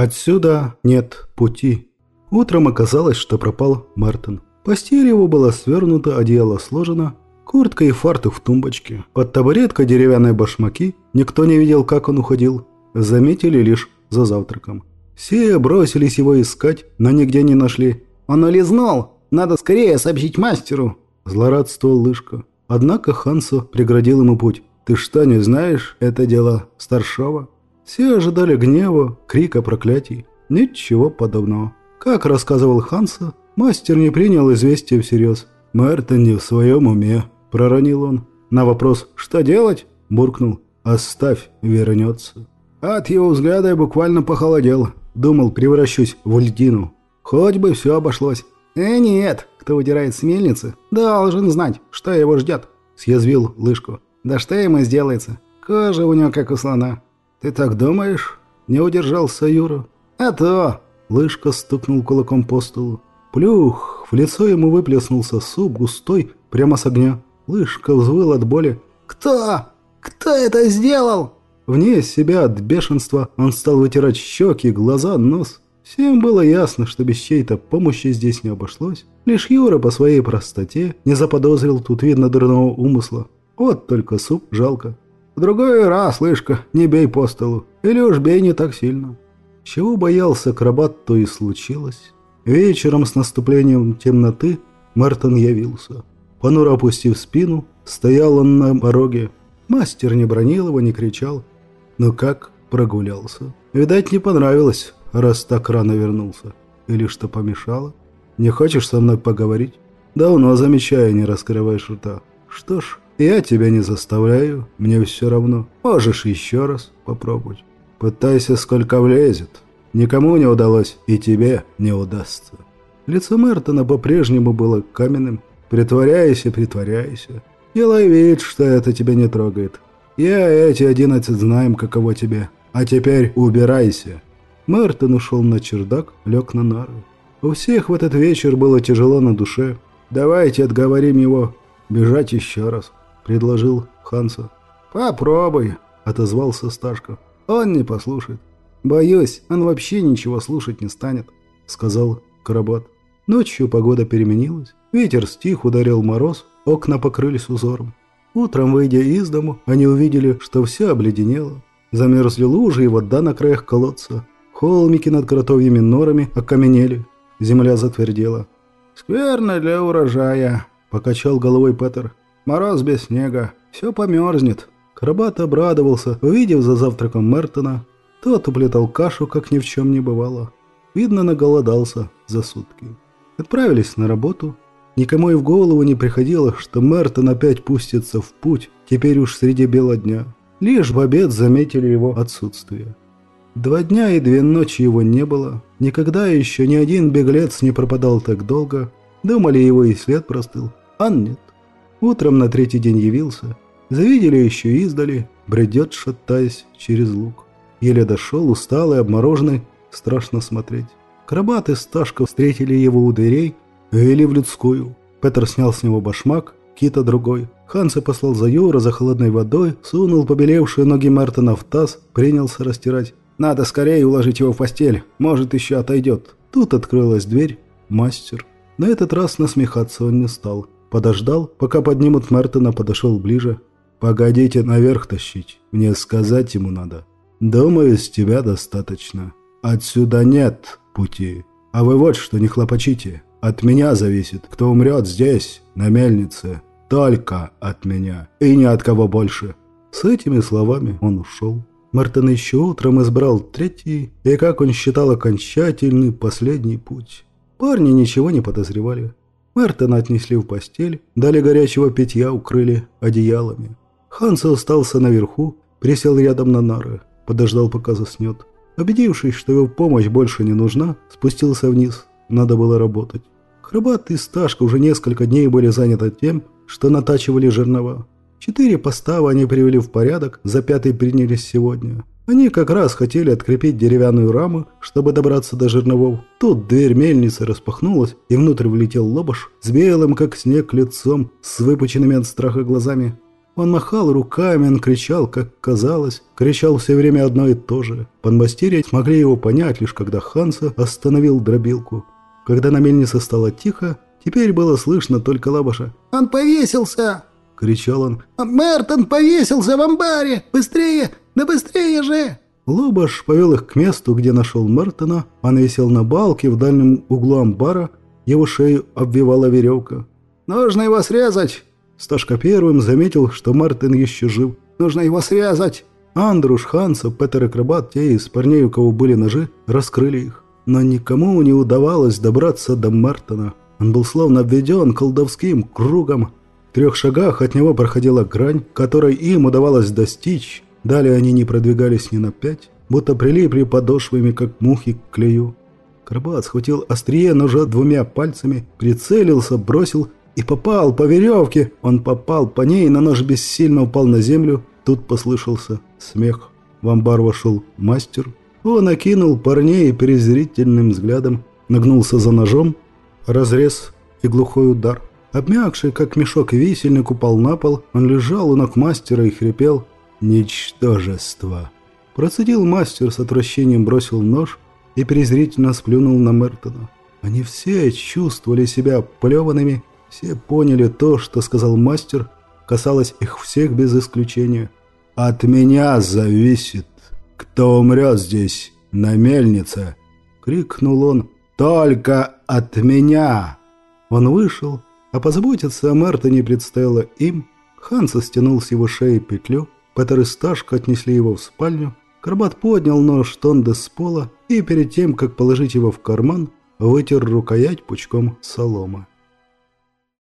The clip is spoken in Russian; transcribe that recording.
Отсюда нет пути. Утром оказалось, что пропал Мартин. Постель его была свернута, одеяло сложено, куртка и фартук в тумбочке. Под табуреткой деревянные башмаки. Никто не видел, как он уходил. Заметили лишь за завтраком. Все бросились его искать, но нигде не нашли. «Он улизнул! Надо скорее сообщить мастеру!» Злорадствовал Лышка. Однако Хансу преградил ему путь. «Ты что, не знаешь? Это дело старшего?» Все ожидали гнева, крика проклятий. Ничего подобного. Как рассказывал Ханса, мастер не принял известие всерьез. «Мэртон не в своем уме», – проронил он. На вопрос «Что делать?» – буркнул. «Оставь, вернется». От его взгляда я буквально похолодел. Думал, превращусь в льдину. Хоть бы все обошлось. «Э, нет, кто удирает с мельницы, должен знать, что его ждет», – съязвил Лышку. «Да что ему сделается? Кожа у него как у слона». «Ты так думаешь?» – не удержался Юра. «А то!» – Лышка стукнул кулаком по столу. Плюх! В лицо ему выплеснулся суп густой, прямо с огня. Лышка взвыл от боли. «Кто? Кто это сделал?» Вне себя от бешенства он стал вытирать щеки, глаза, нос. Всем было ясно, что без чьей-то помощи здесь не обошлось. Лишь Юра по своей простоте не заподозрил тут видно дурного умысла. Вот только суп жалко. Другой раз, лышка, не бей по столу. Или уж бей не так сильно. Чего боялся акробат, то и случилось. Вечером с наступлением темноты Мартин явился. Понуро опустив спину, стоял он на пороге. Мастер не бронил его, не кричал. Но как прогулялся. Видать, не понравилось, раз так рано вернулся. Или что помешало? Не хочешь со мной поговорить? Давно замечаю, не раскрываешь рта. Что ж, я тебя не заставляю, мне все равно. Можешь еще раз попробовать. Пытайся, сколько влезет. Никому не удалось, и тебе не удастся. Лицо Мертона по-прежнему было каменным. Притворяйся, притворяйся. Делай вид, что это тебя не трогает. Я эти одиннадцать знаем, каково тебе. А теперь убирайся. Мертон ушел на чердак, лег на нары. У всех в этот вечер было тяжело на душе. Давайте отговорим его бежать еще раз предложил Ханса. «Попробуй», — отозвался Сташка. «Он не послушает». «Боюсь, он вообще ничего слушать не станет», — сказал Карабат. Ночью погода переменилась. Ветер стих, ударил мороз, окна покрылись узором. Утром, выйдя из дому, они увидели, что все обледенело. Замерзли лужи и вода на краях колодца. Холмики над кротовьими норами окаменели. Земля затвердела. «Скверно для урожая», — покачал головой Петер. Мороз без снега. Все померзнет. Карабат обрадовался, увидев за завтраком Мертона. Тот уплетал кашу, как ни в чем не бывало. Видно, наголодался за сутки. Отправились на работу. Никому и в голову не приходило, что Мертон опять пустится в путь, теперь уж среди бела дня. Лишь в обед заметили его отсутствие. Два дня и две ночи его не было. Никогда еще ни один беглец не пропадал так долго. Думали, его и след простыл. А нет. Утром на третий день явился. Завидели еще издали, бредет, шатаясь через луг. Еле дошел, усталый, обмороженный, страшно смотреть. Крабат и Сташка встретили его у дверей, вели в людскую. Петр снял с него башмак, Кита другой. Ханса послал за Юра за холодной водой, сунул побелевшие ноги Мартина в таз, принялся растирать. «Надо скорее уложить его в постель, может, еще отойдет». Тут открылась дверь, мастер. На этот раз насмехаться он не стал. Подождал, пока поднимут Мертона, подошел ближе. «Погодите наверх тащить, мне сказать ему надо. Думаю, с тебя достаточно. Отсюда нет пути. А вы вот что, не хлопочите. От меня зависит, кто умрет здесь, на мельнице. Только от меня. И ни от кого больше». С этими словами он ушел. Мартин еще утром избрал третий и, как он считал, окончательный последний путь. Парни ничего не подозревали. Мартина отнесли в постель, дали горячего питья, укрыли одеялами. Ханс остался наверху, присел рядом на нары, подождал, пока заснет. Убедившись, что его помощь больше не нужна, спустился вниз. Надо было работать. Храбат и Сташка уже несколько дней были заняты тем, что натачивали жернова. Четыре поставы они привели в порядок, за пятый принялись сегодня. Они как раз хотели открепить деревянную раму, чтобы добраться до жерновов. Тут дверь мельницы распахнулась, и внутрь влетел лобаш с белым, как снег, лицом, с выпученными от страха глазами. Он махал руками, он кричал, как казалось. Кричал все время одно и то же. Подмастерья смогли его понять, лишь когда Ханса остановил дробилку. Когда на мельнице стало тихо, теперь было слышно только лабаша. «Он повесился!» — кричал он. «Мертон повесился в амбаре! Быстрее! Да быстрее же!» Лобаш повел их к месту, где нашел Мартина. Он висел на балке в дальнем углу амбара. Его шею обвивала веревка. «Нужно его срезать!» Сташка первым заметил, что Мартин еще жив. «Нужно его срезать!» Андруш, Ханса, Петер и Крабат, те из парней, у кого были ножи, раскрыли их. Но никому не удавалось добраться до Мартина. Он был словно обведен колдовским кругом. Трех шагах от него проходила грань, которой им удавалось достичь. Далее они не продвигались ни на пять, будто прилипли подошвами, как мухи к клею. Крабат схватил острие ножа двумя пальцами, прицелился, бросил и попал по веревке. Он попал по ней, но нож бессильно упал на землю. Тут послышался смех. В амбар вошел мастер. Он окинул парней презрительным взглядом, нагнулся за ножом, разрез и глухой удар. Обмякший, как мешок висельник, упал на пол. Он лежал у ног мастера и хрипел «Ничтожество!». Процедил мастер с отвращением, бросил нож и презрительно сплюнул на Мертона. Они все чувствовали себя плеванными все поняли то, что сказал мастер, касалось их всех без исключения. «От меня зависит, кто умрет здесь, на мельнице!» — крикнул он. «Только от меня!» Он вышел, а позаботиться о Мертоне предстояло им. Ханса стянул с его шеи петлю, Петер и Сташка отнесли его в спальню. Карбат поднял нож Тонда с пола и перед тем, как положить его в карман, вытер рукоять пучком соломы.